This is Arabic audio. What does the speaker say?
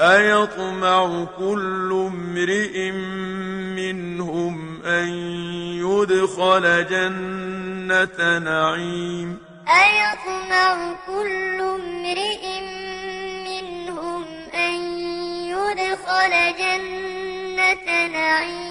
أيطمع كل امرئ منهم أن يدخل جنة نعيم؟ أيطمع كل امرئ منهم أن يدخل جنة نعيم؟